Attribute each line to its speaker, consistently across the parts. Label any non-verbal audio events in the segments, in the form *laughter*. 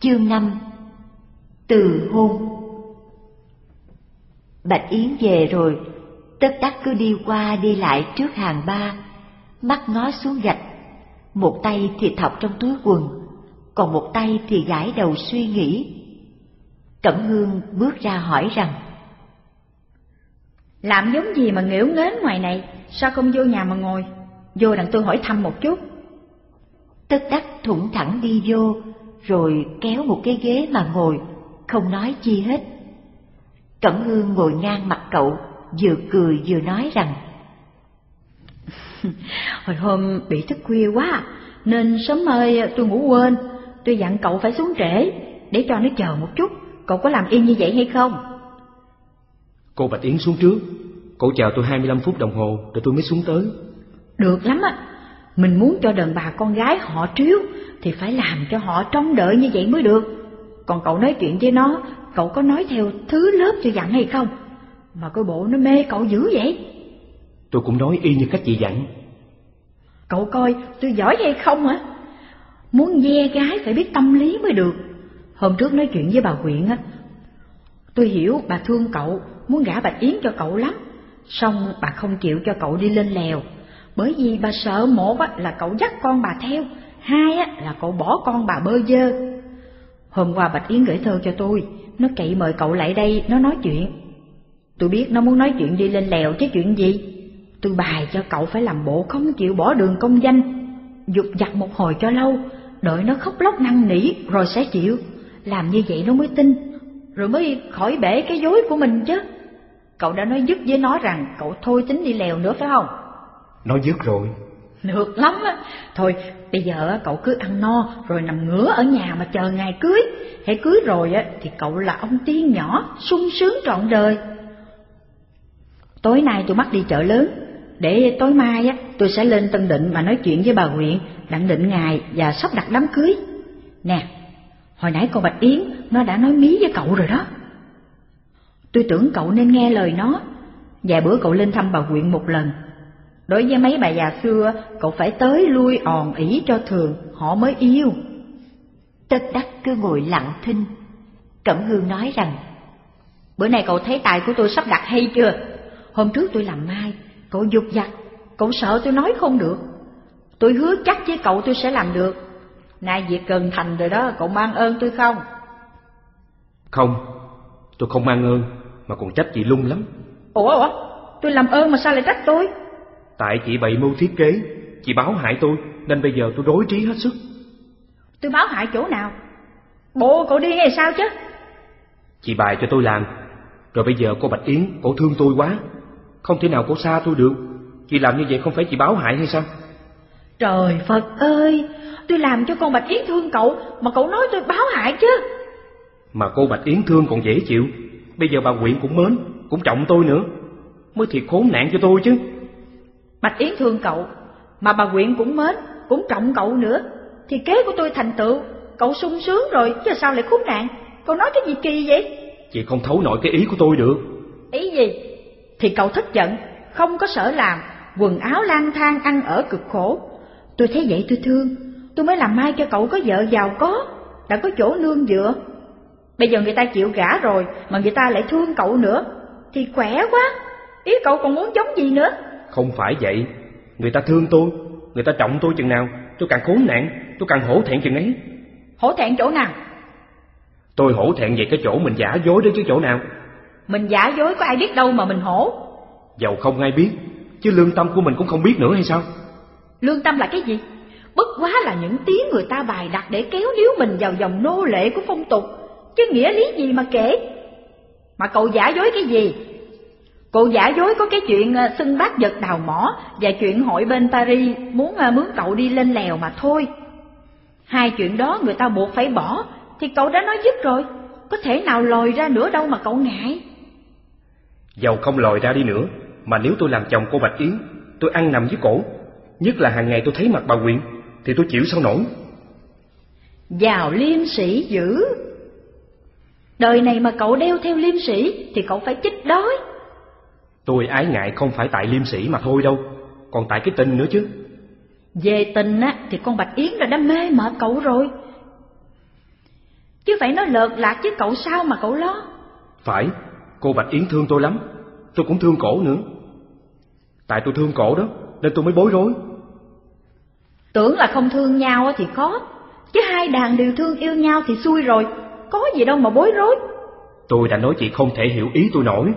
Speaker 1: Chương 5 Từ hôn. Bạch Yến về rồi, tất đắc cứ đi qua đi lại trước hàng ba, mắt ngó xuống gạch, một tay thì thọc trong túi quần, còn một tay thì gãi đầu suy nghĩ. Cẩm Hương bước ra hỏi rằng
Speaker 2: Làm giống gì mà nghễu nghến ngoài này, sao không vô nhà mà ngồi, vô đặng tôi hỏi thăm một chút.
Speaker 1: Tất đắc thủng thẳng đi vô, rồi kéo một cái ghế mà ngồi, không nói chi hết. Cẩm Hương ngồi ngang mặt cậu, vừa cười vừa nói rằng *laughs*
Speaker 2: Hồi hôm bị thức khuya quá, nên sớm ơi tôi ngủ quên, tôi dặn cậu phải xuống trễ, để cho nó chờ một chút, cậu có làm y như vậy hay không?
Speaker 3: Cô Bạch Yến xuống trước, cô chờ tôi 25 phút đồng hồ rồi tôi mới xuống tới.
Speaker 2: Được lắm á, mình muốn cho đàn bà con gái họ triếu thì phải làm cho họ trông đợi như vậy mới được. Còn cậu nói chuyện với nó, cậu có nói theo thứ lớp cho dặn hay không? Mà coi bộ nó mê cậu dữ vậy.
Speaker 3: Tôi cũng nói y như cách chị dặn.
Speaker 2: Cậu coi tôi giỏi hay không hả? Muốn ve gái phải biết tâm lý mới được. Hôm trước nói chuyện với bà huyện á, tôi hiểu bà thương cậu, muốn gả Bạch Yến cho cậu lắm. Xong bà không chịu cho cậu đi lên lèo, bởi vì bà sợ một là cậu dắt con bà theo, hai á, là cậu bỏ con bà bơ dơ. Hôm qua Bạch Yến gửi thơ cho tôi, nó cậy mời cậu lại đây, nó nói chuyện. Tôi biết nó muốn nói chuyện đi lên lèo chứ chuyện gì. Tôi bài cho cậu phải làm bộ không chịu bỏ đường công danh, dục giặt một hồi cho lâu, đợi nó khóc lóc năn nỉ rồi sẽ chịu. Làm như vậy nó mới tin, rồi mới khỏi bể cái dối của mình chứ. Cậu đã nói dứt với nó rằng cậu thôi tính đi lèo nữa phải không?
Speaker 3: Nói dứt rồi.
Speaker 2: Được lắm á. Thôi bây giờ cậu cứ ăn no rồi nằm ngửa ở nhà mà chờ ngày cưới. Hãy cưới rồi á thì cậu là ông tiên nhỏ, sung sướng trọn đời. Tối nay tôi bắt đi chợ lớn, để tối mai á tôi sẽ lên Tân Định mà nói chuyện với bà huyện, đặng định ngày và sắp đặt đám cưới. Nè, hồi nãy con Bạch Yến nó đã nói mí với cậu rồi đó. Tôi tưởng cậu nên nghe lời nó, vài bữa cậu lên thăm bà huyện một lần. Đối với mấy bà già xưa, cậu phải tới lui òn ỉ cho thường, họ mới yêu.
Speaker 1: Tất đắc cứ ngồi lặng thinh. Cẩm Hương nói rằng,
Speaker 2: Bữa nay cậu thấy tài của tôi sắp đặt hay chưa? Hôm trước tôi làm mai, cậu dục dặt, cậu sợ tôi nói không được. Tôi hứa chắc với cậu tôi sẽ làm được. Nay việc cần thành rồi đó, cậu mang ơn tôi không?
Speaker 3: Không, tôi không mang ơn, mà còn trách chị lung lắm.
Speaker 2: Ủa, ủa, tôi làm ơn mà sao lại trách tôi?
Speaker 3: Tại chị bậy mưu thiết kế, chị báo hại tôi, nên bây giờ tôi rối trí hết sức.
Speaker 2: Tôi báo hại chỗ nào? Bộ cậu đi hay sao chứ?
Speaker 3: Chị bài cho tôi làm, rồi bây giờ cô Bạch Yến, cổ thương tôi quá, không thể nào cổ xa tôi được. Chị làm như vậy không phải chị báo hại hay sao?
Speaker 2: Trời Phật ơi, tôi làm cho con Bạch Yến thương cậu, mà cậu nói tôi báo hại chứ.
Speaker 3: Mà cô Bạch Yến thương còn dễ chịu, bây giờ bà Quyện cũng mến, cũng trọng tôi nữa, mới thiệt khốn nạn cho tôi chứ.
Speaker 2: Bạch Yến thương cậu, mà bà Quyện cũng mến, cũng trọng cậu nữa, thì kế của tôi thành tựu, cậu sung sướng rồi, chứ sao lại khốn nạn? Cậu nói cái gì kỳ vậy?
Speaker 3: Chị không thấu nổi cái ý của tôi được.
Speaker 2: Ý gì? Thì cậu thất giận, không có sở làm, quần áo lang thang ăn ở cực khổ. Tôi thấy vậy tôi thương, tôi mới làm mai cho cậu có vợ giàu có, đã có chỗ nương dựa. Bây giờ người ta chịu gả rồi mà người ta lại thương cậu nữa, thì khỏe quá. Ý cậu còn muốn giống gì nữa?
Speaker 3: Không phải vậy, người ta thương tôi, người ta trọng tôi chừng nào, tôi càng khốn nạn, tôi càng hổ thẹn chừng ấy.
Speaker 2: Hổ thẹn chỗ nào?
Speaker 3: Tôi hổ thẹn về cái chỗ mình giả dối đó chứ chỗ nào.
Speaker 2: Mình giả dối có ai biết đâu mà mình hổ.
Speaker 3: Giàu không ai biết, chứ lương tâm của mình cũng không biết nữa hay sao?
Speaker 2: Lương tâm là cái gì? Bất quá là những tiếng người ta bài đặt để kéo níu mình vào dòng nô lệ của phong tục, chứ nghĩa lý gì mà kể. Mà cậu giả dối cái gì? Cậu giả dối có cái chuyện ờ, xưng bác vật đào mỏ và chuyện hội bên Paris muốn ờ, mướn cậu đi lên lèo mà thôi. Hai chuyện đó người ta buộc phải bỏ, thì cậu đã nói dứt rồi, có thể nào lòi ra nữa đâu mà cậu ngại.
Speaker 3: Giàu không lòi ra đi nữa, mà nếu tôi làm chồng cô Bạch Yến, tôi ăn nằm dưới cổ, nhất là hàng ngày tôi thấy mặt bà Quyện, thì tôi chịu sao nổi.
Speaker 2: Vào liêm sĩ dữ. Đời này mà cậu đeo theo liêm sĩ thì cậu phải chết đói.
Speaker 3: Tôi ái ngại không phải tại liêm sĩ mà thôi đâu, còn tại cái tình nữa chứ.
Speaker 2: Về tình á thì con Bạch Yến đã đam mê mệt cậu rồi. Chứ phải nói lợt lạc chứ cậu sao mà cậu lo?
Speaker 3: Phải, cô Bạch Yến thương tôi lắm. Tôi cũng thương cổ nữa. Tại tôi thương cổ đó Nên tôi mới bối rối.
Speaker 2: Tưởng là không thương nhau thì có. Chứ hai đàn đều thương yêu nhau thì xui rồi. Có gì đâu mà bối rối.
Speaker 3: Tôi đã nói chị không thể hiểu ý tôi nổi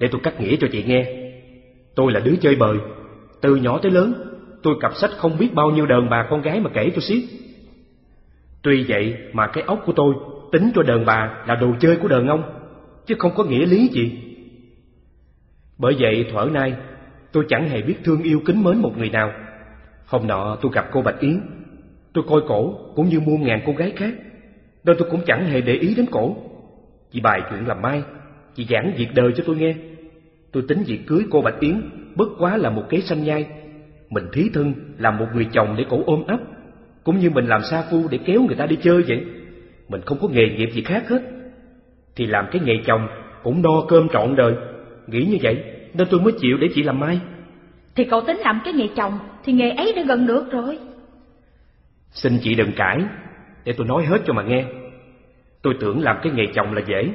Speaker 3: để tôi cắt nghĩa cho chị nghe. Tôi là đứa chơi bời. Từ nhỏ tới lớn, Tôi cặp sách không biết bao nhiêu đờn bà con gái mà kể cho xiết. Tuy vậy mà cái óc của tôi Tính cho đờn bà là đồ chơi của đờn ông, Chứ không có nghĩa lý gì. Bởi vậy thuở nay, Tôi chẳng hề biết thương yêu kính mến một người nào. Hôm nọ tôi gặp cô Bạch Yến. Tôi coi cổ cũng như muôn ngàn cô gái khác, Nên tôi cũng chẳng hề để ý đến cổ. Chị bài chuyện làm mai, Chị giảng việc đời cho tôi nghe. Tôi tính việc cưới cô Bạch Yến Bất quá là một kế sanh nhai. Mình thí thân làm một người chồng để cổ ôm ấp Cũng như mình làm sa phu để kéo người ta đi chơi vậy. Mình không có nghề nghiệp gì khác hết. Thì làm cái nghề chồng cũng no cơm trọn đời. Nghĩ như vậy nên tôi mới chịu để chị làm mai.
Speaker 2: Thì cậu tính làm cái nghề chồng Thì nghề ấy đã gần được rồi.
Speaker 3: Xin chị đừng cãi Để tôi nói hết cho mà nghe. Tôi tưởng làm cái nghề chồng là dễ.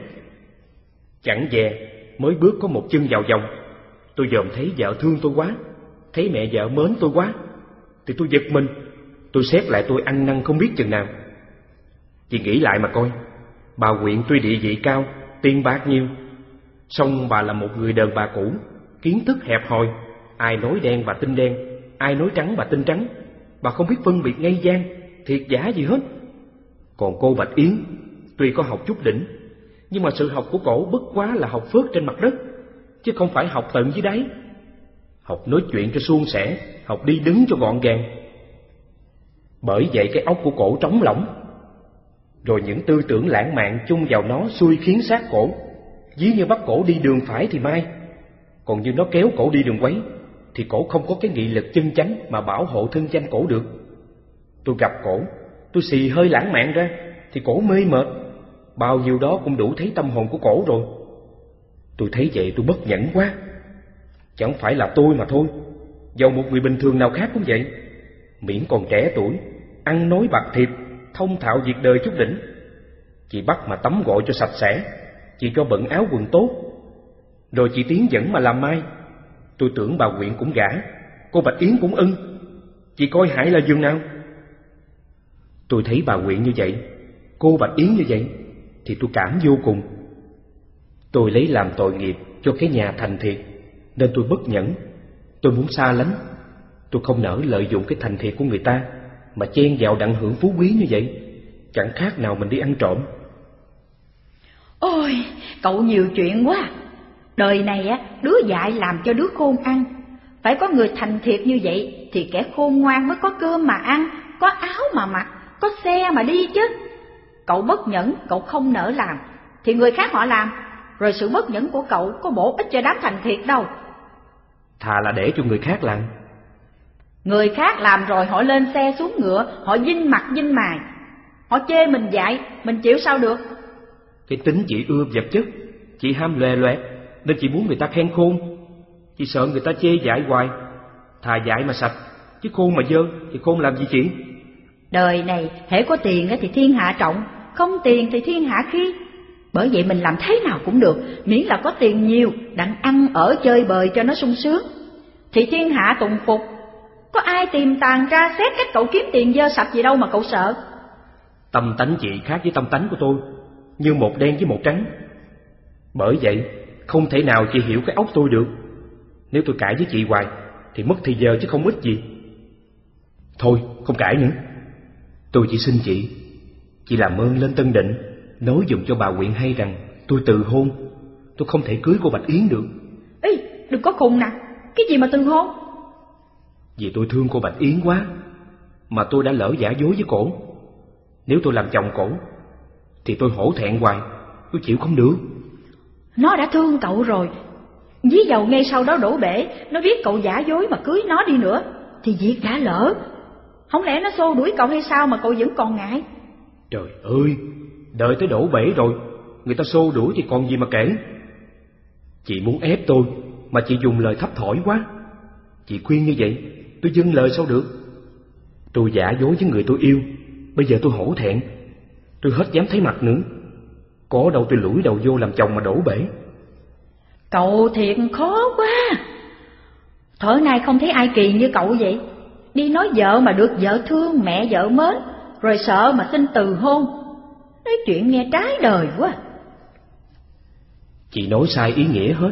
Speaker 3: Chẳng dè Mới bước có một chân vào vòng. Tôi dòm thấy vợ thương tôi quá, Thấy mẹ vợ mến tôi quá. Thì tôi giật mình, Tôi xét lại tôi ăn năn không biết chừng nào. Chị nghĩ lại mà coi, Bà huyện tuy địa vị cao, Tiền bạc nhiều, song bà là một người đàn bà cũ, Kiến thức hẹp hòi, Ai nói đen bà tin đen, Ai nói trắng bà tin trắng. Bà không biết phân biệt ngay gian, Thiệt giả gì hết. Còn cô Bạch Yến Tuy có học chút đỉnh nhưng mà sự học của cổ bất quá là học phước trên mặt đất, Chứ không phải học tận dưới đáy. Học nói chuyện cho suôn sẻ, Học đi đứng cho gọn gàng. Bởi vậy cái óc của cổ trống lỏng. Rồi những tư tưởng lãng mạn chung vào nó xui khiến sát cổ. Ví như bắt cổ đi đường phải thì mai. Còn như nó kéo cổ đi đường quấy, Thì cổ không có cái nghị lực chân chánh Mà bảo hộ thân danh cổ được. Tôi gặp cổ, Tôi xì hơi lãng mạn ra, Thì cổ mê mệt. Bao nhiêu đó cũng đủ thấy tâm hồn của cổ rồi. Tôi thấy vậy tôi bất nhẫn quá. Chẳng phải là tôi mà thôi. Dầu một người bình thường nào khác cũng vậy. Miễn còn trẻ tuổi Ăn nói bạc thiệp, Thông thạo việc đời chút đỉnh. Chị bắt mà tắm gội cho sạch sẽ Chị cho bận áo quần tốt. Rồi chị Tiến dẫn mà làm mai. Tôi tưởng bà quyện cũng gả Cô Bạch Yến cũng ưng. Chị coi hại là giường nào? Tôi thấy bà quyện như vậy Cô Bạch Yến như vậy. Thì tôi cảm vô cùng Tôi lấy làm tội nghiệp cho cái nhà thành thiệt Nên tôi bất nhẫn Tôi muốn xa lánh Tôi không nỡ lợi dụng cái thành thiệt của người ta Mà chen vào đặng hưởng phú quý như vậy Chẳng khác nào mình đi ăn trộm
Speaker 2: Ôi, cậu nhiều chuyện quá. Đời này á, đứa dại làm cho đứa khôn ăn. Phải có người thành thiệt như vậy thì kẻ khôn ngoan mới có cơm mà ăn, có áo mà mặc, có xe mà đi chứ. Cậu bất nhẫn, cậu không nỡ làm, thì người khác họ làm, rồi sự bất nhẫn của cậu có bổ ích cho đám thành thiệt đâu.
Speaker 3: Thà là để cho người khác làm.
Speaker 2: Người khác làm rồi họ lên xe xuống ngựa, họ dinh mặt dinh mài. Họ chê mình dại, mình chịu sao được.
Speaker 3: Cái tính chị ưa vật chất Chị ham lòe loẹt Nên chị muốn người ta khen khôn Chị sợ người ta chê dại hoài Thà dại mà sạch Chứ khôn mà dơ Thì khôn làm gì chị
Speaker 2: Đời này hễ có tiền thì thiên hạ trọng không tiền thì thiên hạ khi Bởi vậy mình làm thế nào cũng được Miễn là có tiền nhiều Đặng ăn ở chơi bời cho nó sung sướng Thì thiên hạ tùng phục Có ai tìm tàn ra xét cách cậu kiếm tiền dơ sạch gì đâu mà cậu sợ
Speaker 3: Tâm tánh chị khác với tâm tánh của tôi như một đen với một trắng. Bởi vậy, không thể nào chị hiểu cái óc tôi được. Nếu tôi cãi với chị hoài, thì mất thì giờ chứ không ích gì. Thôi, không cãi nữa. Tôi chỉ xin chị, chị làm ơn lên Tân Định, nói dùm cho bà huyện hay rằng tôi từ hôn, tôi không thể cưới cô Bạch Yến được.
Speaker 2: Ê, đừng có khùng nè, cái gì mà từ hôn?
Speaker 3: Vì tôi thương cô Bạch Yến quá, mà tôi đã lỡ giả dối với cổ. Nếu tôi làm chồng cổ, thì tôi hổ thẹn hoài Tôi chịu không được
Speaker 2: Nó đã thương cậu rồi Dí dầu ngay sau đó đổ bể Nó biết cậu giả dối mà cưới nó đi nữa Thì việc đã lỡ Không lẽ nó xô đuổi cậu hay sao mà cậu vẫn còn ngại
Speaker 3: Trời ơi Đợi tới đổ bể rồi Người ta xô đuổi thì còn gì mà kể Chị muốn ép tôi Mà chị dùng lời thấp thỏi quá Chị khuyên như vậy Tôi dâng lời sao được Tôi giả dối với người tôi yêu Bây giờ tôi hổ thẹn Tôi hết dám thấy mặt nữa. Có đâu tôi lủi đầu vô làm chồng mà đổ bể.
Speaker 2: Cậu thiệt khó quá. Thở nay không thấy ai kỳ như cậu vậy. Đi nói vợ mà được vợ thương, mẹ vợ mến, rồi sợ mà xin từ hôn. Nói chuyện nghe trái đời quá.
Speaker 3: Chị nói sai ý nghĩa hết.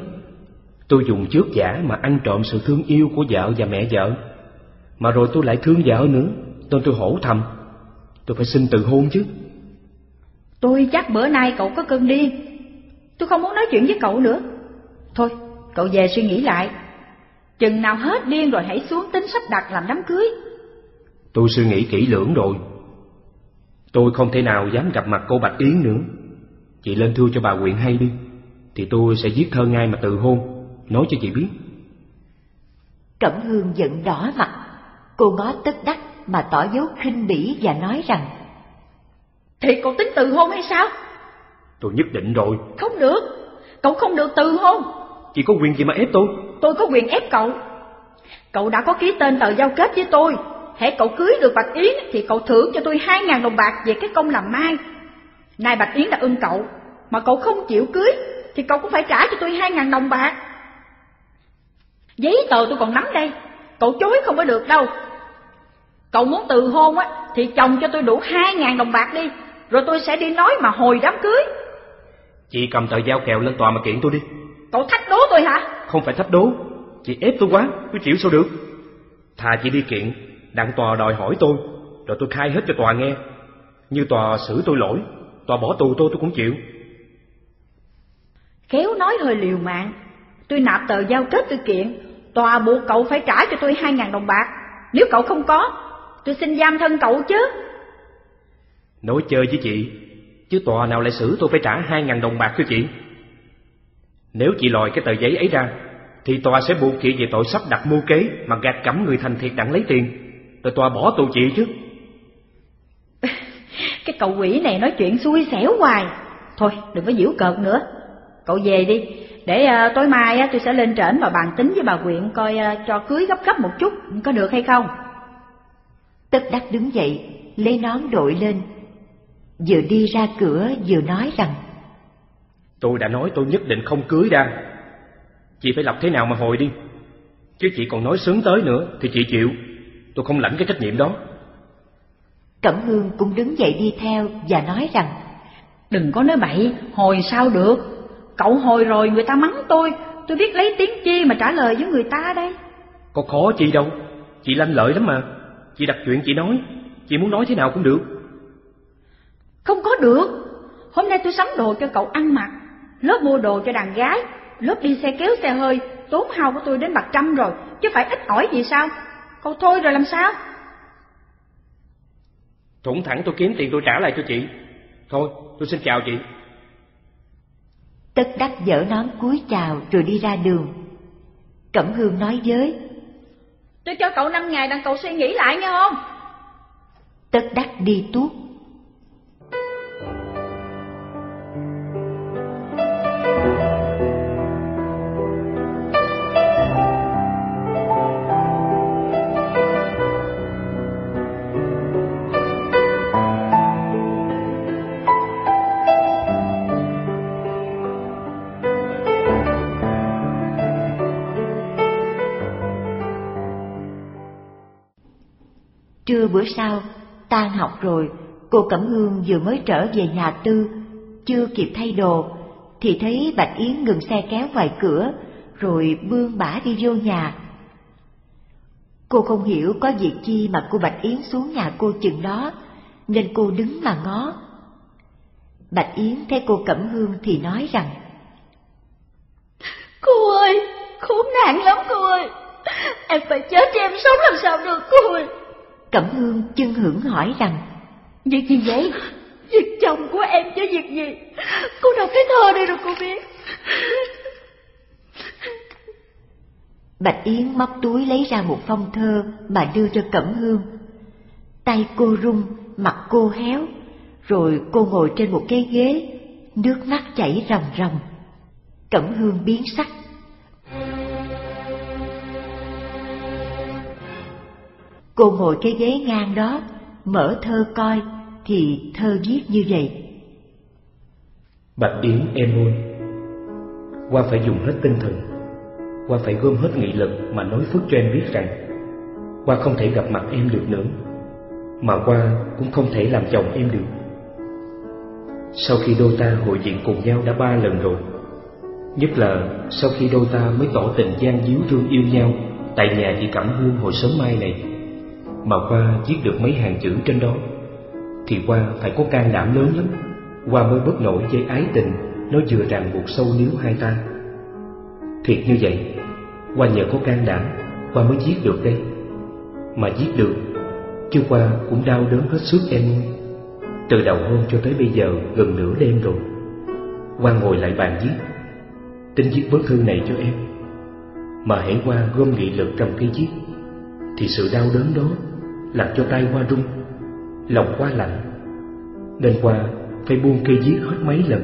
Speaker 3: Tôi dùng trước giả mà ăn trộm sự thương yêu của vợ và mẹ vợ. Mà rồi tôi lại thương vợ nữa, nên tôi hổ thầm. Tôi phải xin từ hôn chứ.
Speaker 2: Tôi chắc bữa nay cậu có cơn điên. Tôi không muốn nói chuyện với cậu nữa. Thôi, cậu về suy nghĩ lại. Chừng nào hết điên rồi hãy xuống tính sắp đặt làm đám cưới.
Speaker 3: Tôi suy nghĩ kỹ lưỡng rồi. Tôi không thể nào dám gặp mặt cô Bạch Yến nữa. Chị lên thưa cho bà huyện hay đi, thì tôi sẽ viết thơ ngay mà từ hôn, nói cho chị biết.
Speaker 1: Cẩm Hương giận đỏ mặt, cô ngó tất đắc mà tỏ dấu khinh bỉ và nói rằng
Speaker 2: Thì cậu tính từ hôn hay sao?
Speaker 3: Tôi nhất định rồi.
Speaker 2: Không được, cậu không được từ hôn.
Speaker 3: Chị có quyền gì mà ép tôi?
Speaker 2: Tôi có quyền ép cậu. Cậu đã có ký tên tờ giao kết với tôi. Hãy cậu cưới được Bạch Yến thì cậu thưởng cho tôi hai ngàn đồng bạc về cái công làm mai. Nay Bạch Yến đã ưng cậu, mà cậu không chịu cưới thì cậu cũng phải trả cho tôi hai ngàn đồng bạc. Giấy tờ tôi còn nắm đây, cậu chối không có được đâu. Cậu muốn từ hôn á thì chồng cho tôi đủ hai ngàn đồng bạc đi, rồi tôi sẽ đi nói mà hồi đám cưới.
Speaker 3: Chị cầm tờ giao kèo lên tòa mà kiện tôi đi.
Speaker 2: Cậu thách đố tôi hả?
Speaker 3: Không phải thách đố, chị ép tôi quá, tôi chịu sao được. Thà chị đi kiện, đặng tòa đòi hỏi tôi, rồi tôi khai hết cho tòa nghe. Như tòa xử tôi lỗi, tòa bỏ tù tôi tôi cũng chịu.
Speaker 2: Khéo nói hơi liều mạng, tôi nạp tờ giao kết tôi kiện, tòa buộc cậu phải trả cho tôi hai ngàn đồng bạc. Nếu cậu không có, tôi xin giam thân cậu chứ.
Speaker 3: Nói chơi với chị, chứ tòa nào lại xử tôi phải trả hai ngàn đồng bạc cho chị. Nếu chị lòi cái tờ giấy ấy ra, thì tòa sẽ buộc chị về tội sắp đặt mưu kế mà gạt cẩm người thành thiệt đặng lấy tiền, rồi tòa bỏ tù chị chứ. *laughs*
Speaker 2: cái cậu quỷ này nói chuyện xui xẻo hoài. Thôi, đừng có giễu cợt nữa. Cậu về đi, để uh, tối mai uh, tôi sẽ lên trển và bàn tính với bà huyện coi uh, cho cưới gấp gấp một chút, có được hay không?
Speaker 1: Tất đắc đứng dậy, lấy nón đội lên, vừa đi ra cửa vừa nói rằng
Speaker 3: Tôi đã nói tôi nhất định không cưới ra. Chị phải lập thế nào mà hồi đi. Chứ chị còn nói sớm tới nữa thì chị chịu. Tôi không lãnh cái trách nhiệm đó.
Speaker 1: Cẩm Hương cũng đứng dậy đi theo và nói rằng
Speaker 2: Đừng có nói bậy, hồi sao được. Cậu hồi rồi người ta mắng tôi, tôi biết lấy tiếng chi mà trả lời với người ta đây.
Speaker 3: Có khó chi đâu, chị lanh lợi lắm mà. Chị đặt chuyện chị nói, chị muốn nói thế nào cũng được.
Speaker 2: Không có được. Hôm nay tôi sắm đồ cho cậu ăn mặc, lớp mua đồ cho đàn gái, lớp đi xe kéo xe hơi, tốn hao của tôi đến bạc trăm rồi, chứ phải ít ỏi gì sao? Cậu thôi rồi làm sao?
Speaker 3: Thủng thẳng tôi kiếm tiền tôi trả lại cho chị. Thôi, tôi xin chào chị.
Speaker 1: Tất đắc dở nón cúi chào rồi đi ra đường. Cẩm Hương nói với
Speaker 2: Tôi cho cậu năm ngày đặng cậu suy nghĩ lại nghe không?
Speaker 1: Tất đắc đi tuốt. Trưa bữa sau, tan học rồi, cô Cẩm Hương vừa mới trở về nhà tư, chưa kịp thay đồ, thì thấy Bạch Yến ngừng xe kéo ngoài cửa, rồi bươn bả đi vô nhà. Cô không hiểu có việc chi mà cô Bạch Yến xuống nhà cô chừng đó, nên cô đứng mà ngó. Bạch Yến thấy cô Cẩm Hương thì nói rằng
Speaker 4: Cô ơi, khốn nạn lắm cô ơi, em phải chết cho em sống làm sao được cô ơi.
Speaker 1: Cẩm Hương chân hưởng hỏi rằng
Speaker 4: Việc gì vậy? Việc chồng của em chứ việc gì? Cô đọc cái thơ đây rồi cô biết.
Speaker 1: Bạch Yến móc túi lấy ra một phong thơ mà đưa cho Cẩm Hương. Tay cô run, mặt cô héo, rồi cô ngồi trên một cái ghế, nước mắt chảy ròng ròng. Cẩm Hương biến sắc. Cô ngồi cái ghế ngang đó, mở thơ coi, thì thơ viết như vậy.
Speaker 3: Bạch Yến em ơi, qua phải dùng hết tinh thần, qua phải gom hết nghị lực mà nói phước cho em biết rằng qua không thể gặp mặt em được nữa, mà qua cũng không thể làm chồng em được. Sau khi đôi ta hội diện cùng nhau đã ba lần rồi, nhất là sau khi đôi ta mới tỏ tình gian díu thương yêu nhau tại nhà chị Cẩm Hương hồi sớm mai này, mà qua viết được mấy hàng chữ trên đó, thì qua phải có can đảm lớn lắm, qua mới bất nổi dây ái tình nó vừa ràng buộc sâu níu hai ta. Thiệt như vậy, qua nhờ có can đảm, qua mới viết được đây. Mà viết được, chứ qua cũng đau đớn hết sức em Từ đầu hôm cho tới bây giờ gần nửa đêm rồi. Qua ngồi lại bàn viết, tính viết bức thư này cho em. Mà hãy qua gom nghị lực trong cái viết, thì sự đau đớn đó làm cho tay qua rung, lòng qua lạnh. Nên qua phải buông cây giết hết mấy lần.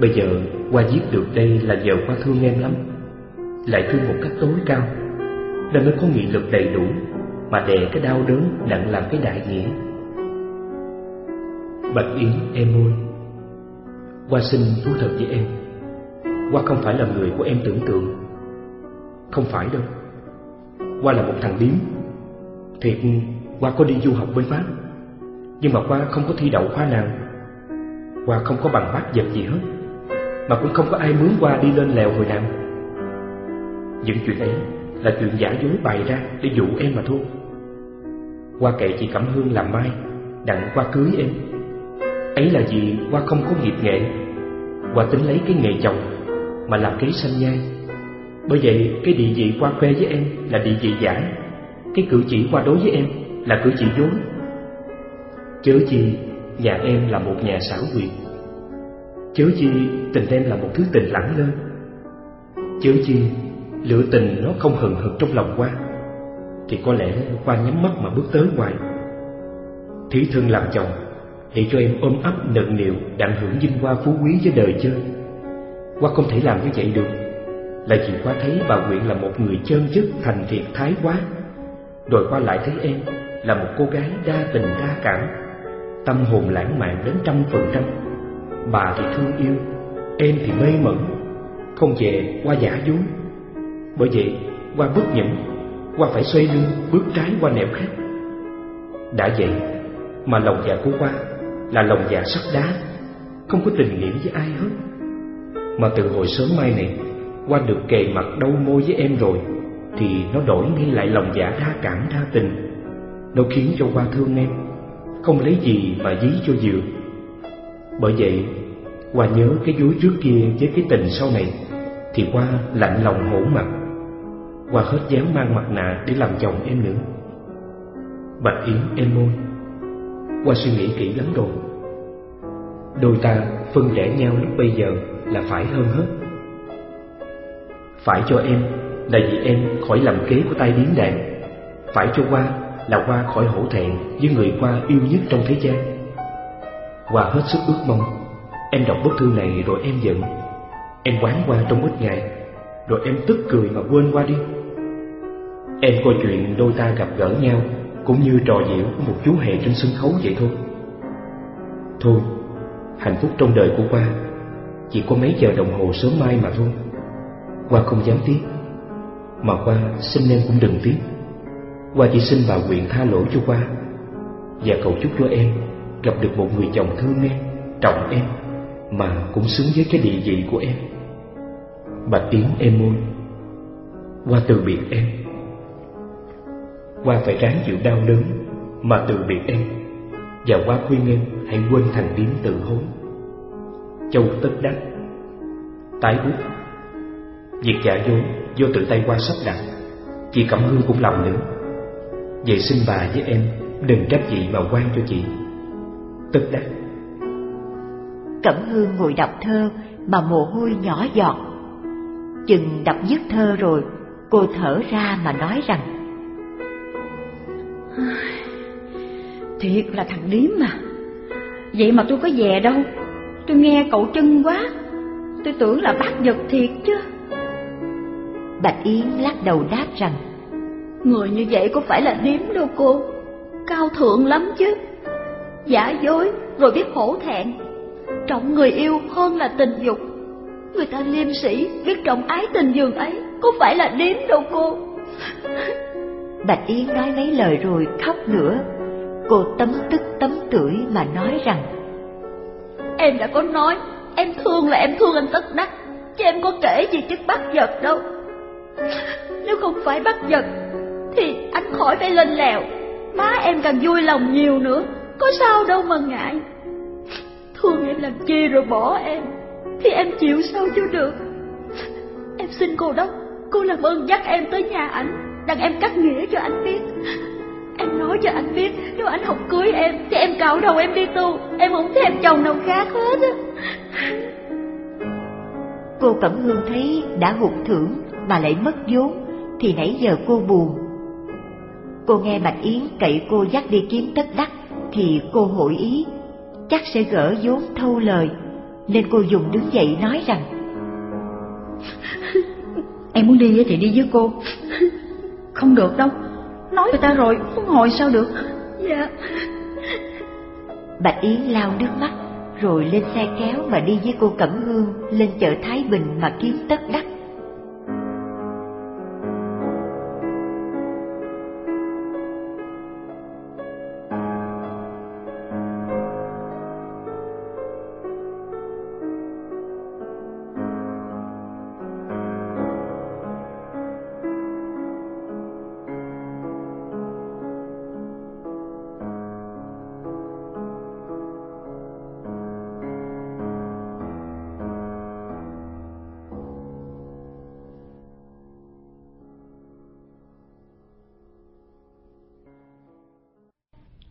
Speaker 3: Bây giờ qua giết được đây là giờ qua thương em lắm, lại thương một cách tối cao, nên mới có nghị lực đầy đủ mà đè cái đau đớn nặng làm cái đại nghĩa. Bạch Yến em ơi, qua xin thú thật với em, qua không phải là người của em tưởng tượng, không phải đâu. Qua là một thằng điếm, thiệt qua có đi du học bên Pháp, nhưng mà qua không có thi đậu khoa nào, qua không có bằng bác vật gì hết, mà cũng không có ai mướn qua đi lên lèo hồi nào. Những chuyện ấy là chuyện giả dối bày ra để dụ em mà thôi. Qua kệ chị Cẩm Hương làm mai, đặng qua cưới em. Ấy là gì qua không có nghiệp nghệ, qua tính lấy cái nghề chồng mà làm kế sanh nhai. Bởi vậy cái địa vị qua khoe với em là địa vị giả, cái cử chỉ qua đối với em là cử chỉ dối. Chớ chi nhà em là một nhà xảo quyệt, chớ chi tình em là một thứ tình lẳng lơ, chớ chi lửa tình nó không hừng hực trong lòng qua thì có lẽ qua nhắm mắt mà bước tới ngoài. Thủy thân làm chồng để cho em ôm ấp nựng nịu đặng hưởng vinh hoa phú quý với đời chơi. Qua không thể làm như vậy được là vì qua thấy bà Nguyện là một người chân chất thành thiệt thái quá rồi qua lại thấy em là một cô gái đa tình đa cảm, tâm hồn lãng mạn đến trăm phần trăm. Bà thì thương yêu, em thì mê mẩn, không về qua giả dối. Bởi vậy, qua bước nhẫn, qua phải xoay lưng, bước trái qua nẻo khác. Đã vậy mà lòng dạ của qua là lòng dạ sắt đá, không có tình nghĩa với ai hết. Mà từ hồi sớm mai này, qua được kề mặt đâu môi với em rồi thì nó đổi ngay lại lòng dạ đa cảm đa tình. Nó khiến cho qua thương em, không lấy gì mà dí cho vừa bởi vậy qua nhớ cái dối trước kia với cái tình sau này, thì qua lạnh lòng hổ mặt. Qua hết dám mang mặt nạ để làm chồng em nữa. Bạch Yến, em môi Qua suy nghĩ kỹ lắm rồi. Đôi ta phân rẽ nhau lúc bây giờ là phải hơn hết. Phải cho em là vì em khỏi làm kế của tay biến đàn. Phải cho qua là qua khỏi hổ thẹn với người qua yêu nhất trong thế gian. Qua hết sức ước mong Em đọc bức thư này rồi em giận. Em quán qua trong ít ngày Rồi em tức cười mà quên qua đi. Em coi chuyện đôi ta gặp gỡ nhau Cũng như trò diễu của một chú hề trên sân khấu vậy thôi. Thôi, hạnh phúc trong đời của qua Chỉ có mấy giờ đồng hồ sớm mai mà thôi. Qua không dám tiếc mà qua, xin em cũng đừng tiếc. Qua chỉ xin bà nguyện tha lỗi cho qua. Và cầu chúc cho em Gặp được một người chồng thương em Trọng em, Mà cũng xứng với cái địa vị của em. Bà tiếng em môi Qua từ biệt em. Qua phải ráng chịu đau đớn Mà từ biệt em. Và qua khuyên em hãy quên thằng điếm tự hối Châu tất đắc, Tái bút Việc giả dối do tự tay qua sắp đặt. Chị Cẩm Hương cũng làm nữa. Vậy xin bà với em Đừng trách gì mà quan cho chị. Tất đắc.
Speaker 1: Cẩm Hương ngồi đọc thơ Mà mồ hôi nhỏ giọt. Chừng đọc dứt thơ rồi Cô thở ra mà nói rằng
Speaker 2: Thiệt là thằng điếm mà Vậy mà tôi có về đâu. Tôi nghe cậu trưng quá. Tôi tưởng là bác giật thiệt chứ
Speaker 1: Bạch Yến lắc đầu đáp rằng
Speaker 4: Người như vậy có phải là điếm đâu cô Cao thượng lắm chứ giả dối rồi biết hổ thẹn. Trọng người yêu hơn là tình dục. Người ta liêm sĩ biết trọng ái tình giường ấy, có phải là điếm đâu cô.
Speaker 1: Bạch Yến nói mấy lời rồi khóc nữa. Cô tấm tức tấm tưởi mà nói rằng
Speaker 4: Em đã có nói, em thương là em thương anh tất đắc, chứ em có kể gì chức bắt giật đâu. Nếu không phải bắt giật, thì anh khỏi phải lên lèo, má em càng vui lòng nhiều nữa, có sao đâu mà ngại. Thương em làm chi rồi bỏ em, thì em chịu sao chứ được. Em xin cô đó cô làm ơn dắt em tới nhà ảnh, đặng em cắt nghĩa cho anh biết. Em nói cho anh biết, nếu anh không cưới em, thì em cạo đầu em đi tu, em không thèm chồng nào khác hết á.
Speaker 1: Cô Cẩm Hương thấy đã hụt thưởng mà lại mất vốn, thì nãy giờ cô buồn. Cô nghe Bạch Yến cậy cô dắt đi kiếm tất đắc, thì cô hội ý, chắc sẽ gỡ vốn thâu lời, nên cô dùng đứng dậy nói rằng *laughs*
Speaker 2: Em muốn đi thì đi với cô. Không được đâu. Nói người ta rồi, không hồi sao được.
Speaker 4: Dạ
Speaker 1: Bạch Yến lao nước mắt rồi lên xe kéo mà đi với cô Cẩm Hương Lên chợ Thái Bình mà kiếm tất đắc.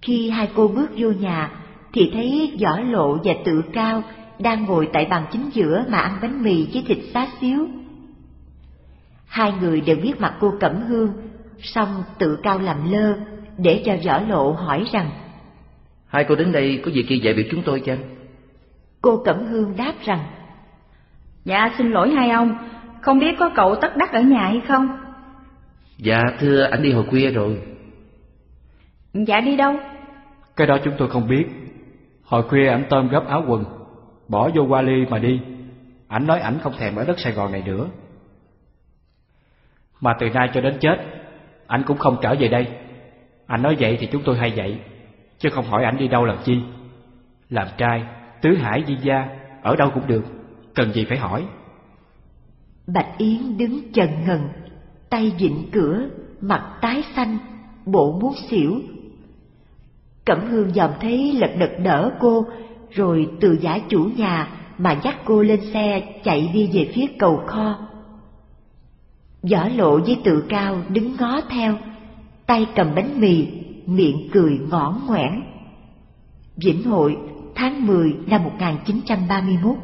Speaker 1: Khi hai cô bước vô nhà, thì thấy Võ Lộ và Tự Cao đang ngồi tại bàn chính giữa mà ăn bánh mì với thịt xá xíu. Hai người đều biết mặt cô Cẩm Hương, song Tự Cao làm lơ để cho Võ Lộ hỏi rằng
Speaker 5: Hai cô đến đây có việc gì dạy việc chúng tôi chăng?
Speaker 1: Cô Cẩm Hương đáp rằng
Speaker 2: Dạ xin lỗi hai ông, không biết có cậu tất đắc ở nhà hay không?
Speaker 5: Dạ thưa anh đi hồi khuya rồi
Speaker 2: Dạ đi đâu?
Speaker 6: Cái đó chúng tôi không biết. Hồi khuya ảnh tôm gấp áo quần, bỏ vô vali mà đi. Ảnh nói ảnh không thèm ở đất Sài Gòn này nữa. Mà từ nay cho đến chết, ảnh cũng không trở về đây. Ảnh nói vậy thì chúng tôi hay vậy, chứ không hỏi ảnh đi đâu làm chi. Làm trai, tứ hải di gia, ở đâu cũng được, cần gì phải hỏi.
Speaker 1: Bạch Yến đứng chần ngần, tay vịn cửa, mặt tái xanh, bộ muốn xỉu Cẩm Hương dòm thấy lật đật đỡ cô, rồi từ giả chủ nhà mà dắt cô lên xe chạy đi về phía cầu kho. Võ lộ với tự cao đứng ngó theo, tay cầm bánh mì, miệng cười ngõ ngoẻn. Vĩnh Hội tháng 10 năm 1931